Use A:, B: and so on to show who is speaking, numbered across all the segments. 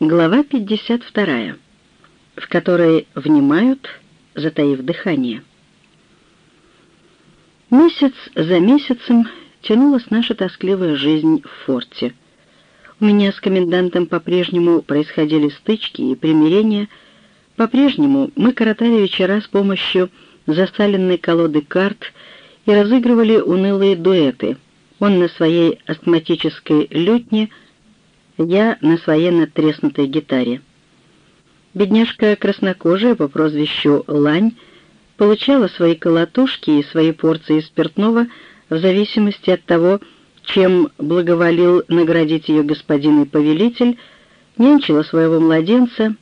A: Глава 52, в которой внимают, затаив дыхание. Месяц за месяцем тянулась наша тоскливая жизнь в форте. У меня с комендантом по-прежнему происходили стычки и примирения, по-прежнему мы коротали вечера с помощью засаленной колоды карт и разыгрывали унылые дуэты. Он на своей астматической лютне — я на своей надтреснутой гитаре. Бедняжка краснокожая по прозвищу Лань получала свои колотушки и свои порции спиртного в зависимости от того, чем благоволил наградить ее господин и повелитель, нянчила своего младенца,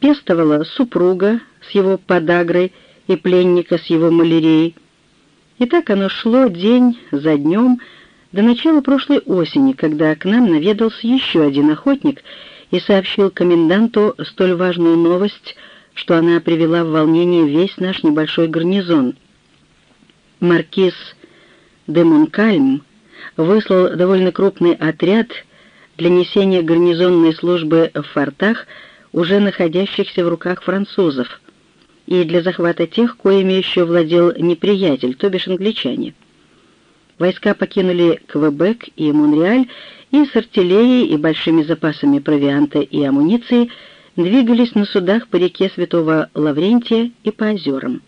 A: пестовала супруга с его подагрой и пленника с его малярией. И так оно шло день за днем, до начала прошлой осени, когда к нам наведался еще один охотник и сообщил коменданту столь важную новость, что она привела в волнение весь наш небольшой гарнизон. Маркиз де Монкальм выслал довольно крупный отряд для несения гарнизонной службы в фортах, уже находящихся в руках французов, и для захвата тех, коими еще владел неприятель, то бишь англичане. Войска покинули Квебек и Монреаль и с артиллерией и большими запасами провианта и амуниции двигались на судах по реке Святого Лаврентия и по озерам.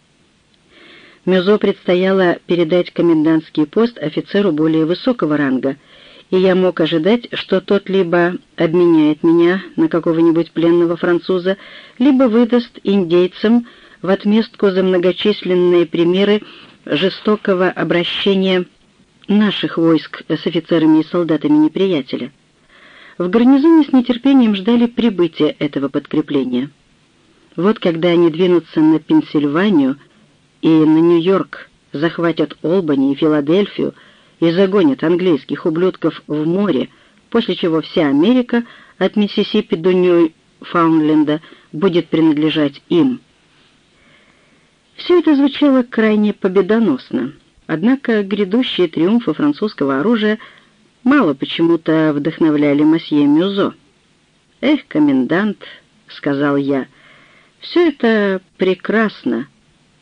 A: Мюзо предстояло передать комендантский пост офицеру более высокого ранга, и я мог ожидать, что тот либо обменяет меня на какого-нибудь пленного француза, либо выдаст индейцам в отместку за многочисленные примеры жестокого обращения наших войск с офицерами и солдатами неприятеля. В гарнизоне с нетерпением ждали прибытия этого подкрепления. Вот когда они двинутся на Пенсильванию и на Нью-Йорк, захватят Олбани и Филадельфию и загонят английских ублюдков в море, после чего вся Америка от Миссисипи до Нью-Фаундленда будет принадлежать им. Все это звучало крайне победоносно. Однако грядущие триумфы французского оружия мало почему-то вдохновляли масье Мюзо. «Эх, комендант», — сказал я, — «все это прекрасно.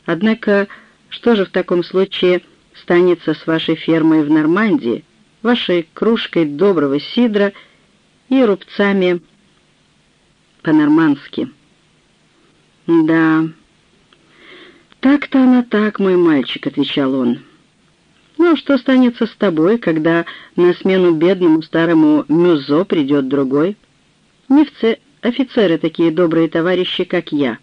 A: Однако что же в таком случае станется с вашей фермой в Нормандии, вашей кружкой доброго сидра и рубцами по-нормански?» «Да, так-то она так, мой мальчик», — отвечал он. Ну, а что станется с тобой, когда на смену бедному старому Мюзо придет другой? Невцы, офицеры такие добрые товарищи, как я.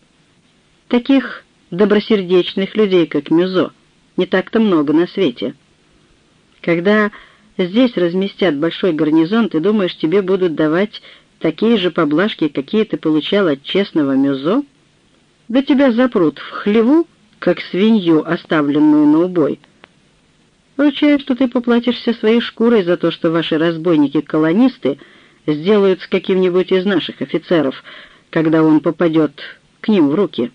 A: Таких добросердечных людей, как Мюзо, не так-то много на свете. Когда здесь разместят большой гарнизон, ты думаешь, тебе будут давать такие же поблажки, какие ты получал от честного Мюзо? Да тебя запрут в хлеву, как свинью, оставленную на убой. Ручаюсь, что ты поплатишься своей шкурой за то, что ваши разбойники-колонисты сделают с каким-нибудь из наших офицеров, когда он попадет к ним в руки.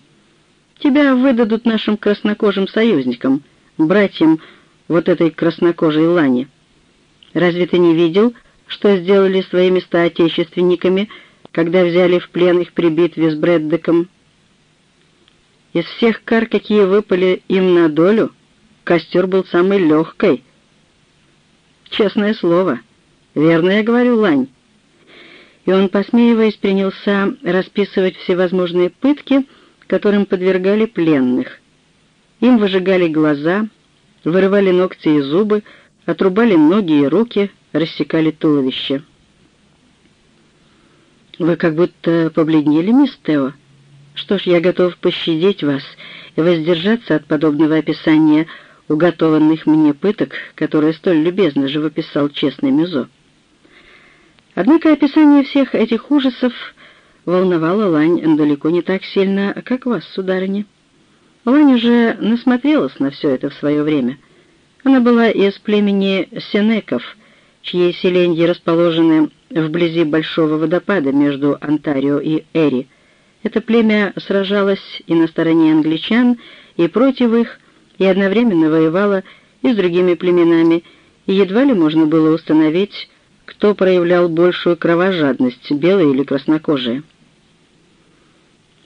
A: Тебя выдадут нашим краснокожим союзникам, братьям вот этой краснокожей лани. Разве ты не видел, что сделали своими соотечественниками, когда взяли в плен их при битве с Брэддеком? Из всех кар, какие выпали им на долю, — костер был самой легкой. Честное слово. Верно я говорю, Лань. И он, посмеиваясь, принялся расписывать всевозможные пытки, которым подвергали пленных. Им выжигали глаза, вырывали ногти и зубы, отрубали ноги и руки, рассекали туловище. «Вы как будто побледнели, мисс Тео. Что ж, я готов пощадить вас и воздержаться от подобного описания уготованных мне пыток, которые столь любезно живописал честный Мюзо. Однако описание всех этих ужасов волновало Лань далеко не так сильно, как вас, сударыня. Лань уже насмотрелась на все это в свое время. Она была из племени Сенеков, чьи селенья расположены вблизи большого водопада между Онтарио и Эри. Это племя сражалось и на стороне англичан, и против их, и одновременно воевала и с другими племенами, и едва ли можно было установить, кто проявлял большую кровожадность, белые или краснокожие.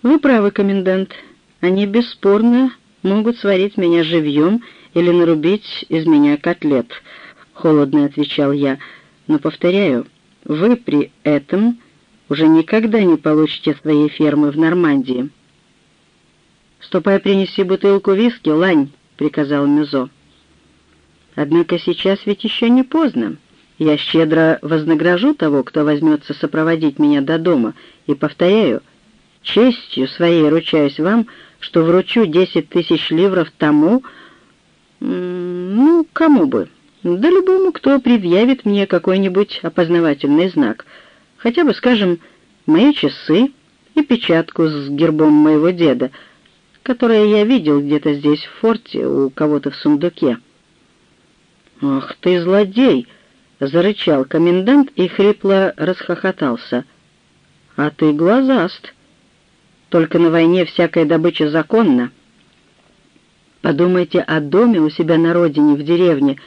A: «Вы правы, комендант. Они бесспорно могут сварить меня живьем или нарубить из меня котлет», — холодно отвечал я. «Но, повторяю, вы при этом уже никогда не получите своей фермы в Нормандии». «Ступай, принеси бутылку виски, Лань», — приказал Мюзо. «Однако сейчас ведь еще не поздно. Я щедро вознагражу того, кто возьмется сопроводить меня до дома, и, повторяю, честью своей ручаюсь вам, что вручу десять тысяч ливров тому, ну, кому бы, да любому, кто предъявит мне какой-нибудь опознавательный знак, хотя бы, скажем, мои часы и печатку с гербом моего деда, которое я видел где-то здесь в форте у кого-то в сундуке. «Ах ты, злодей!» — зарычал комендант и хрипло расхохотался. «А ты глазаст. Только на войне всякая добыча законна. Подумайте о доме у себя на родине, в деревне,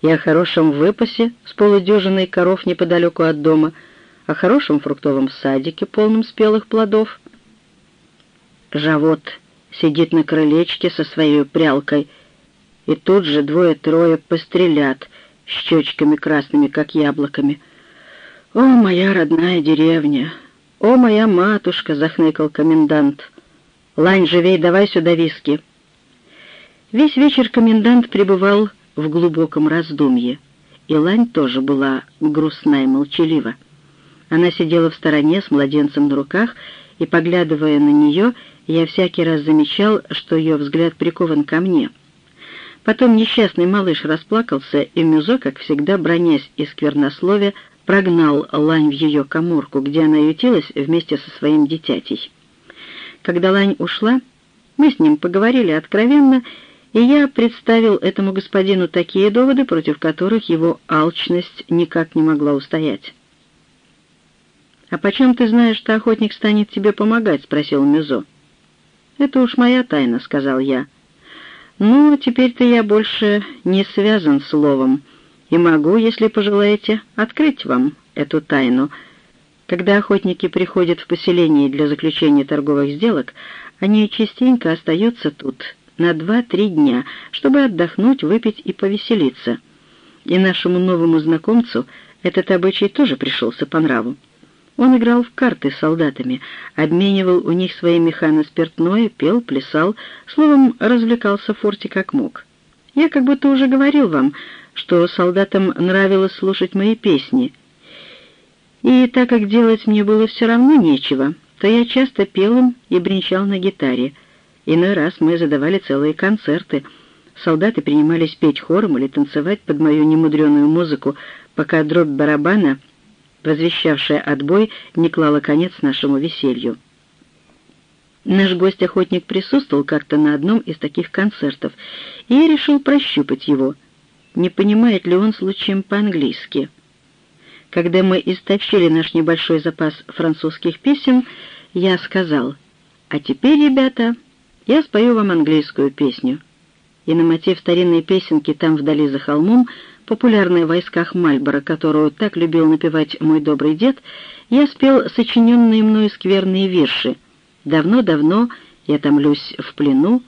A: и о хорошем выпасе с полудюжиной коров неподалеку от дома, о хорошем фруктовом садике, полном спелых плодов. Живот сидит на крылечке со своей прялкой, и тут же двое-трое пострелят щечками красными, как яблоками. «О, моя родная деревня! О, моя матушка!» — захныкал комендант. «Лань, живей, давай сюда виски!» Весь вечер комендант пребывал в глубоком раздумье, и Лань тоже была грустна и молчалива. Она сидела в стороне с младенцем на руках, и, поглядывая на нее, я всякий раз замечал, что ее взгляд прикован ко мне. Потом несчастный малыш расплакался, и Мюзо, как всегда, бронясь и сквернословия, прогнал Лань в ее коморку, где она ютилась вместе со своим дитятей. Когда Лань ушла, мы с ним поговорили откровенно, и я представил этому господину такие доводы, против которых его алчность никак не могла устоять. «А почем ты знаешь, что охотник станет тебе помогать?» — спросил Мюзо. «Это уж моя тайна», — сказал я. «Ну, теперь-то я больше не связан словом и могу, если пожелаете, открыть вам эту тайну. Когда охотники приходят в поселение для заключения торговых сделок, они частенько остаются тут на два-три дня, чтобы отдохнуть, выпить и повеселиться. И нашему новому знакомцу этот обычай тоже пришелся по нраву. Он играл в карты с солдатами, обменивал у них свои меха на спиртное, пел, плясал, словом, развлекался в форте как мог. Я как будто уже говорил вам, что солдатам нравилось слушать мои песни. И так как делать мне было все равно нечего, то я часто пел им и бренчал на гитаре. Иной раз мы задавали целые концерты. Солдаты принимались петь хором или танцевать под мою немудреную музыку, пока дробь барабана возвещавшая отбой, не клала конец нашему веселью. Наш гость-охотник присутствовал как-то на одном из таких концертов, и я решил прощупать его, не понимает ли он случаем по-английски. Когда мы истощили наш небольшой запас французских песен, я сказал, «А теперь, ребята, я спою вам английскую песню». И на мотив старинной песенки «Там вдали за холмом» популярной в войсках Мальборо, которую так любил напевать мой добрый дед, я спел сочиненные мною скверные вирши. «Давно-давно я томлюсь в плену,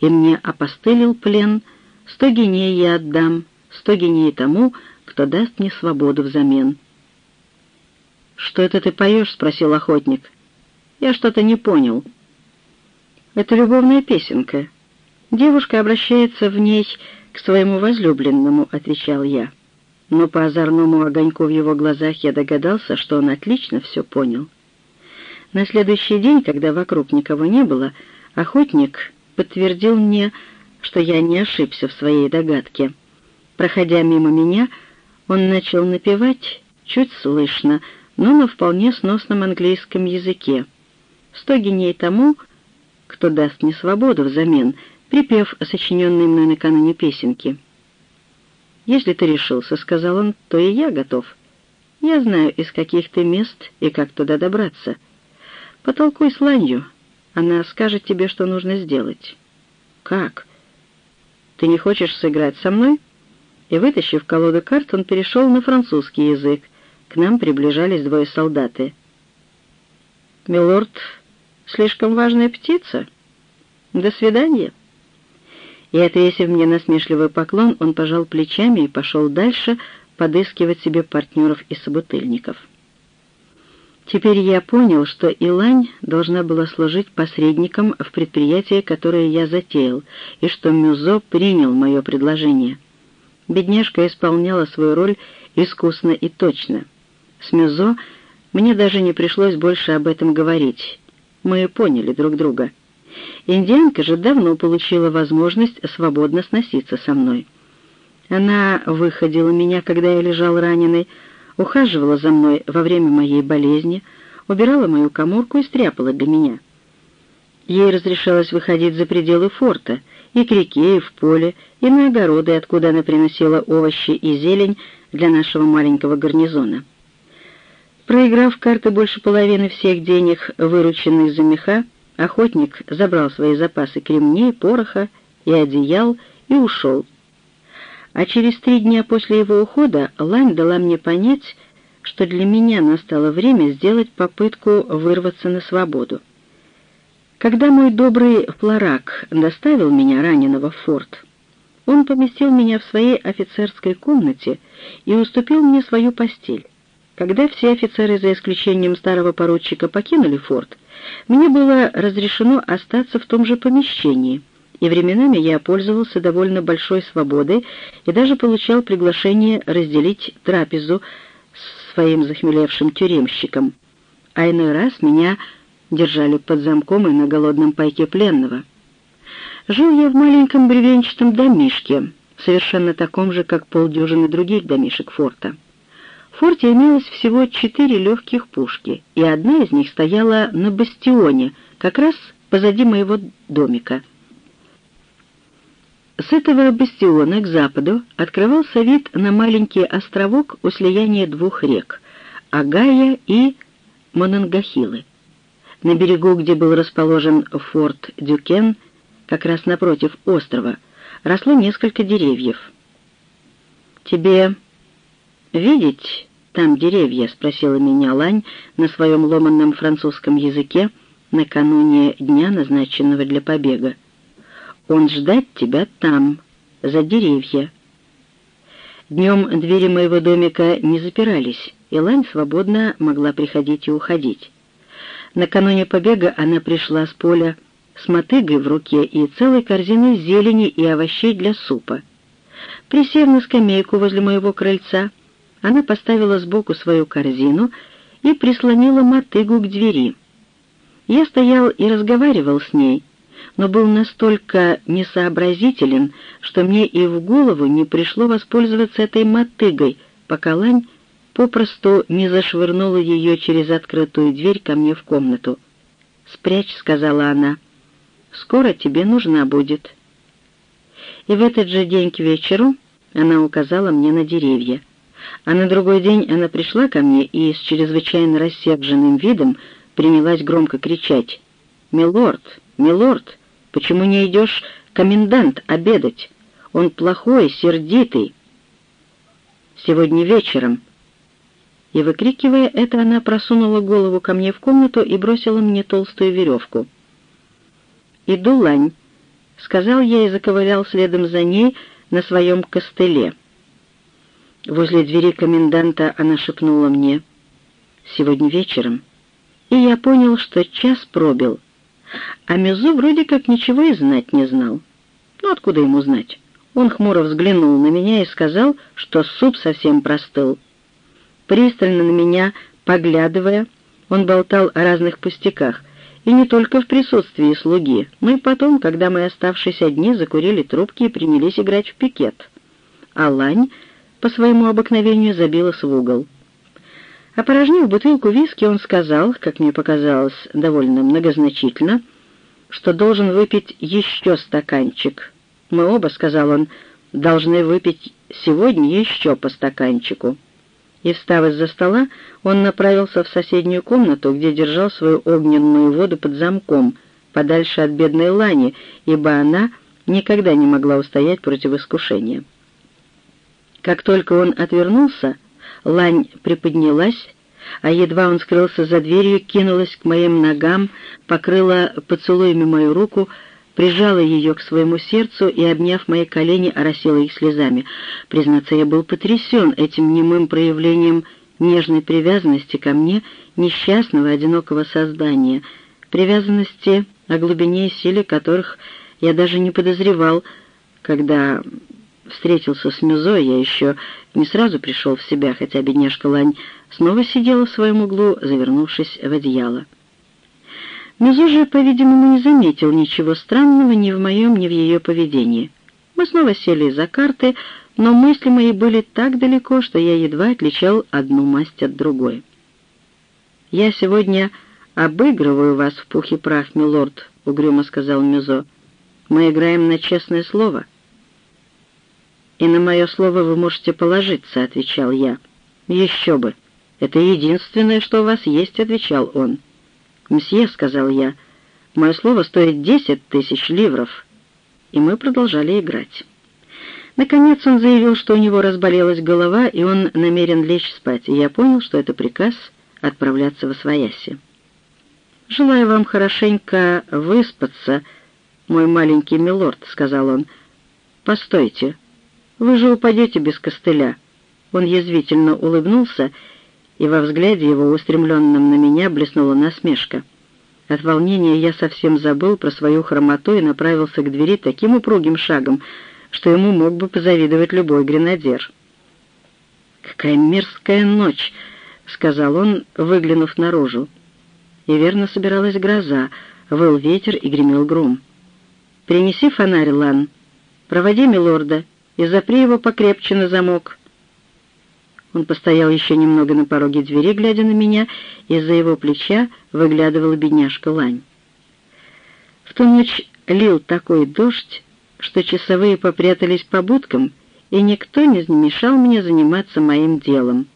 A: и мне опостылил плен, сто геней я отдам, сто геней тому, кто даст мне свободу взамен». «Что это ты поешь?» — спросил охотник. «Я что-то не понял». «Это любовная песенка. Девушка обращается в ней «К своему возлюбленному», — отвечал я. Но по озорному огоньку в его глазах я догадался, что он отлично все понял. На следующий день, когда вокруг никого не было, охотник подтвердил мне, что я не ошибся в своей догадке. Проходя мимо меня, он начал напевать, чуть слышно, но на вполне сносном английском языке. «Сто геней тому, кто даст мне свободу взамен», припев сочиненной мной накануне песенки. «Если ты решился, — сказал он, — то и я готов. Я знаю, из каких ты мест и как туда добраться. Потолкуй с Ланью, она скажет тебе, что нужно сделать». «Как? Ты не хочешь сыграть со мной?» И, вытащив колоду карт, он перешел на французский язык, к нам приближались двое солдаты. «Милорд, слишком важная птица. До свидания». И, отвесив мне насмешливый поклон, он пожал плечами и пошел дальше подыскивать себе партнеров и собутыльников. Теперь я понял, что Илань должна была служить посредником в предприятии, которое я затеял, и что Мюзо принял мое предложение. Бедняжка исполняла свою роль искусно и точно. С Мюзо мне даже не пришлось больше об этом говорить. Мы поняли друг друга. Индианка же давно получила возможность свободно сноситься со мной. Она выходила меня, когда я лежал раненый, ухаживала за мной во время моей болезни, убирала мою коморку и стряпала для меня. Ей разрешалось выходить за пределы форта, и к реке, и в поле, и на огороды, откуда она приносила овощи и зелень для нашего маленького гарнизона. Проиграв карты больше половины всех денег, вырученных за меха, охотник забрал свои запасы кремней, пороха и одеял и ушел, а через три дня после его ухода Лань дала мне понять, что для меня настало время сделать попытку вырваться на свободу. Когда мой добрый Флорак доставил меня раненого в форт, он поместил меня в своей офицерской комнате и уступил мне свою постель. Когда все офицеры, за исключением старого поручика, покинули форт, мне было разрешено остаться в том же помещении — и временами я пользовался довольно большой свободой и даже получал приглашение разделить трапезу с своим захмелевшим тюремщиком. А иной раз меня держали под замком и на голодном пайке пленного. Жил я в маленьком бревенчатом домишке, совершенно таком же, как полдюжины других домишек форта. Форте имелось всего четыре легких пушки, и одна из них стояла на бастионе, как раз позади моего домика — с этого бастиона к западу открывался вид на маленький островок у слияния двух рек — Агая и Монангахилы. На берегу, где был расположен форт Дюкен, как раз напротив острова, росло несколько деревьев. «Тебе видеть там деревья?» — спросила меня Лань на своем ломанном французском языке накануне дня, назначенного для побега. Он ждать тебя там, за деревья. Днем двери моего домика не запирались, и Лань свободно могла приходить и уходить. Накануне побега она пришла с поля с мотыгой в руке и целой корзиной зелени и овощей для супа. Присев на скамейку возле моего крыльца, она поставила сбоку свою корзину и прислонила мотыгу к двери. Я стоял и разговаривал с ней, но был настолько несообразителен, что мне и в голову не пришло воспользоваться этой мотыгой, пока Лань попросту не зашвырнула ее через открытую дверь ко мне в комнату. «Спрячь», — сказала она, — «скоро тебе нужна будет». И в этот же день к вечеру она указала мне на деревья. А на другой день она пришла ко мне и с чрезвычайно рассерженным видом принялась громко кричать «Милорд! Милорд! Почему не идешь, комендант, обедать? Он плохой, сердитый. Сегодня вечером. И, выкрикивая это, она просунула голову ко мне в комнату и бросила мне толстую веревку. «Иду, Лань», — сказал я и заковылял следом за ней на своем костыле. Возле двери коменданта она шепнула мне «Сегодня вечером». И я понял, что час пробил — а Мезо вроде как ничего и знать не знал. Ну, откуда ему знать? Он хмуро взглянул на меня и сказал, что суп совсем простыл. Пристально на меня, поглядывая, он болтал о разных пустяках, и не только в присутствии слуги, но и потом, когда мы, оставшись одни, закурили трубки и принялись играть в пикет. А Лань по своему обыкновению забилась в угол. Опорожнив бутылку виски, он сказал, как мне показалось довольно многозначительно, что должен выпить еще стаканчик. Мы оба, — сказал он, — должны выпить сегодня еще по стаканчику. И, встав из-за стола, он направился в соседнюю комнату, где держал свою огненную воду под замком, подальше от бедной Лани, ибо она никогда не могла устоять против искушения. Как только он отвернулся, Лань приподнялась, а едва он скрылся за дверью, кинулась к моим ногам, покрыла поцелуями мою руку, прижала ее к своему сердцу и, обняв мои колени, оросила их слезами. Признаться, я был потрясен этим немым проявлением нежной привязанности ко мне, несчастного, одинокого создания, привязанности, о глубине и силе которых я даже не подозревал, когда встретился с Мюзо, я еще не сразу пришел в себя, хотя бедняжка Лань снова сидела в своем углу, завернувшись в одеяло. Мюзо же, по-видимому, не заметил ничего странного ни в моем, ни в ее поведении. Мы снова сели за карты, но мысли мои были так далеко, что я едва отличал одну масть от другой. «Я сегодня обыгрываю вас в пух и прах, милорд», — угрюмо сказал Мюзо. «Мы играем на честное слово». «И на мое слово вы можете положиться», — отвечал я. «Еще бы! Это единственное, что у вас есть», — отвечал он. «Мсье», — сказал я, — «мое слово стоит десять тысяч ливров». И мы продолжали играть. Наконец он заявил, что у него разболелась голова, и он намерен лечь спать, и я понял, что это приказ отправляться в Освояси. «Желаю вам хорошенько выспаться, мой маленький милорд», — сказал он. «Постойте, вы же упадете без костыля». Он язвительно улыбнулся, и во взгляде его, устремленном на меня, блеснула насмешка. От волнения я совсем забыл про свою хромоту и направился к двери таким упругим шагом, что ему мог бы позавидовать любой гренадер. «Какая мерзкая ночь!» — сказал он, выглянув наружу. И верно собиралась гроза, выл ветер и гремел гром. «Принеси фонарь, Лан. Проводи милорда и запри его покрепче на замок». Он постоял еще немного на пороге двери, глядя на меня, из-за его плеча выглядывала бедняжка Лань. В ту ночь лил такой дождь, что часовые попрятались по будкам, и никто не мешал мне заниматься моим делом.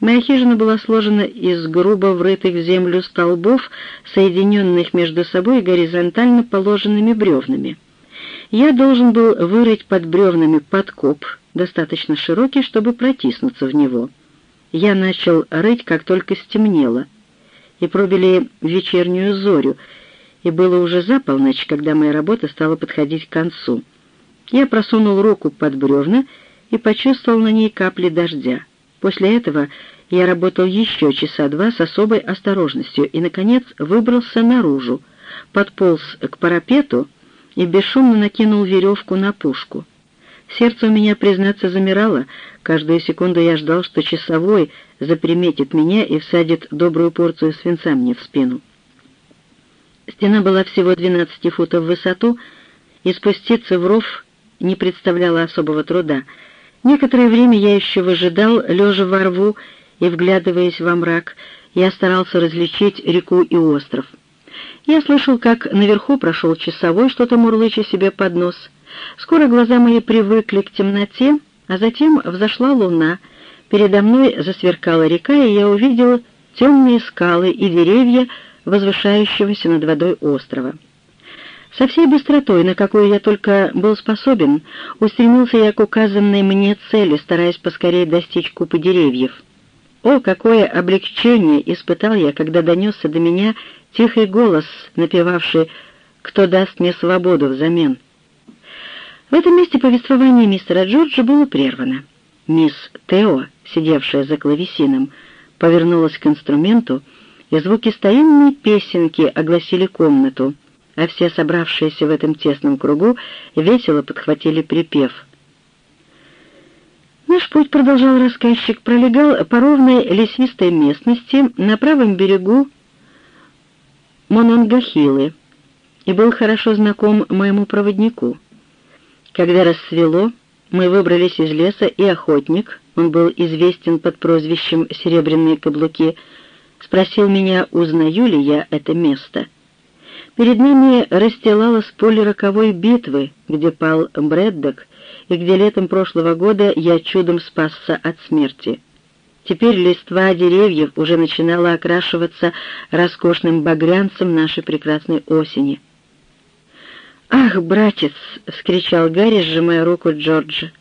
A: Моя хижина была сложена из грубо врытых в землю столбов, соединенных между собой горизонтально положенными бревнами. Я должен был вырыть под бревнами подкоп, достаточно широкий, чтобы протиснуться в него. Я начал рыть, как только стемнело, и пробили вечернюю зорю, и было уже за полночь, когда моя работа стала подходить к концу. Я просунул руку под бревна и почувствовал на ней капли дождя. После этого я работал еще часа два с особой осторожностью и, наконец, выбрался наружу, подполз к парапету и бесшумно накинул веревку на пушку. Сердце у меня, признаться, замирало. Каждую секунду я ждал, что часовой заприметит меня и всадит добрую порцию свинца мне в спину. Стена была всего 12 футов в высоту, и спуститься в ров не представляло особого труда. Некоторое время я еще выжидал, лежа во рву и вглядываясь во мрак, я старался различить реку и остров. Я слышал, как наверху прошел часовой, что-то мурлыча себе под нос — Скоро глаза мои привыкли к темноте, а затем взошла луна. Передо мной засверкала река, и я увидел темные скалы и деревья, возвышающегося над водой острова. Со всей быстротой, на какую я только был способен, устремился я к указанной мне цели, стараясь поскорее достичь купы деревьев. О, какое облегчение испытал я, когда донесся до меня тихий голос, напевавший «Кто даст мне свободу взамен?» В этом месте повествование мистера Джорджа было прервано. Мисс Тео, сидевшая за клавесином, повернулась к инструменту, и звуки старинной песенки огласили комнату, а все собравшиеся в этом тесном кругу весело подхватили припев. Наш путь, продолжал рассказчик, пролегал по ровной лесистой местности на правом берегу Мононгахилы и был хорошо знаком моему проводнику. Когда рассвело, мы выбрались из леса, и охотник, он был известен под прозвищем «Серебряные каблуки», спросил меня, узнаю ли я это место. Перед нами расстилалось поле роковой битвы, где пал Брэддок, и где летом прошлого года я чудом спасся от смерти. Теперь листва деревьев уже начинала окрашиваться роскошным багрянцем нашей прекрасной осени — «Ах, братец!» — вскричал Гарри, сжимая руку Джорджа.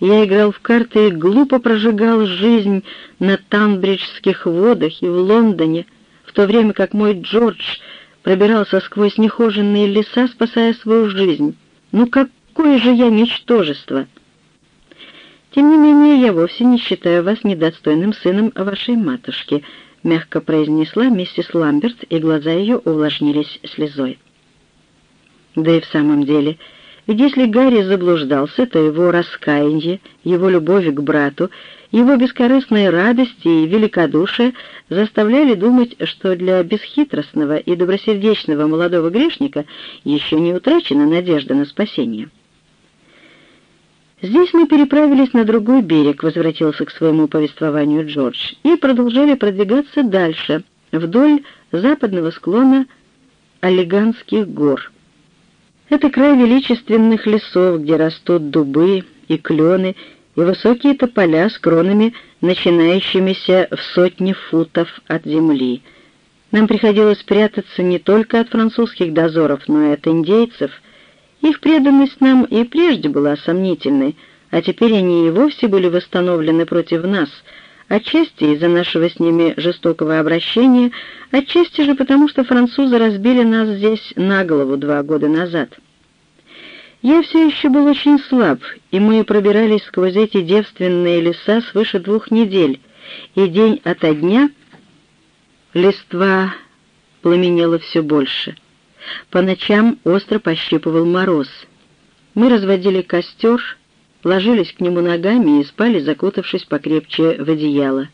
A: Я играл в карты и глупо прожигал жизнь на Танбриджских водах и в Лондоне, в то время как мой Джордж пробирался сквозь нехоженные леса, спасая свою жизнь. Ну какое же я ничтожество! Тем не менее, я вовсе не считаю вас недостойным сыном вашей матушки, мягко произнесла миссис Ламберт, и глаза ее увлажнились слезой. Да и в самом деле, ведь если Гарри заблуждался, то его раскаяние, его любовь к брату, его бескорыстные радости и великодушие заставляли думать, что для бесхитростного и добросердечного молодого грешника еще не утрачена надежда на спасение. Здесь мы переправились на другой берег, возвратился к своему повествованию Джордж, и продолжали продвигаться дальше, вдоль западного склона Олиганских гор. Это край величественных лесов, где растут дубы и клены, и высокие тополя с кронами, начинающимися в сотни футов от земли. Нам приходилось прятаться не только от французских дозоров, но и от индейцев. Их преданность нам и прежде была сомнительной, а теперь они и вовсе были восстановлены против нас — отчасти из-за нашего с ними жестокого обращения, отчасти же потому, что французы разбили нас здесь на голову два года назад. Я все еще был очень слаб, и мы пробирались сквозь эти девственные леса свыше двух недель, и день ото дня листва пламенела все больше. По ночам остро пощипывал мороз. Мы разводили костер, ложились к нему ногами и спали, закутавшись покрепче в одеяло.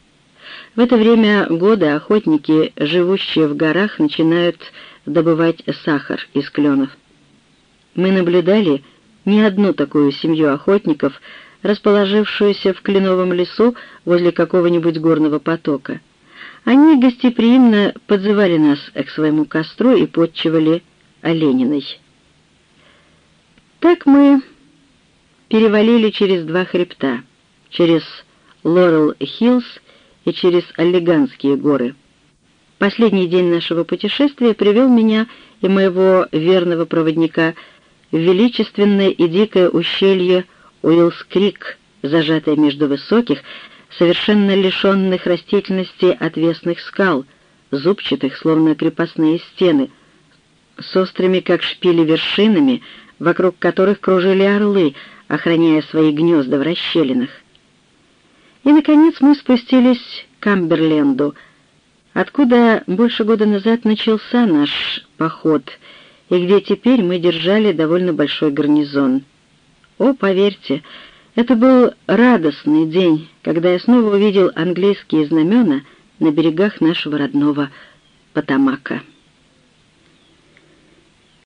A: В это время года охотники, живущие в горах, начинают добывать сахар из кленов. Мы наблюдали не одну такую семью охотников, расположившуюся в кленовом лесу возле какого-нибудь горного потока. Они гостеприимно подзывали нас к своему костру и подчивали олениной. Так мы перевалили через два хребта, через Лорел-Хиллз и через Оллиганские горы. Последний день нашего путешествия привел меня и моего верного проводника в величественное и дикое ущелье Уиллс-Крик, зажатое между высоких, совершенно лишенных растительности отвесных скал, зубчатых, словно крепостные стены, с острыми, как шпили, вершинами, вокруг которых кружили орлы, охраняя свои гнезда в расщелинах. И, наконец, мы спустились к Амберленду, откуда больше года назад начался наш поход, и где теперь мы держали довольно большой гарнизон. О, поверьте, это был радостный день, когда я снова увидел английские знамена на берегах нашего родного Потамака.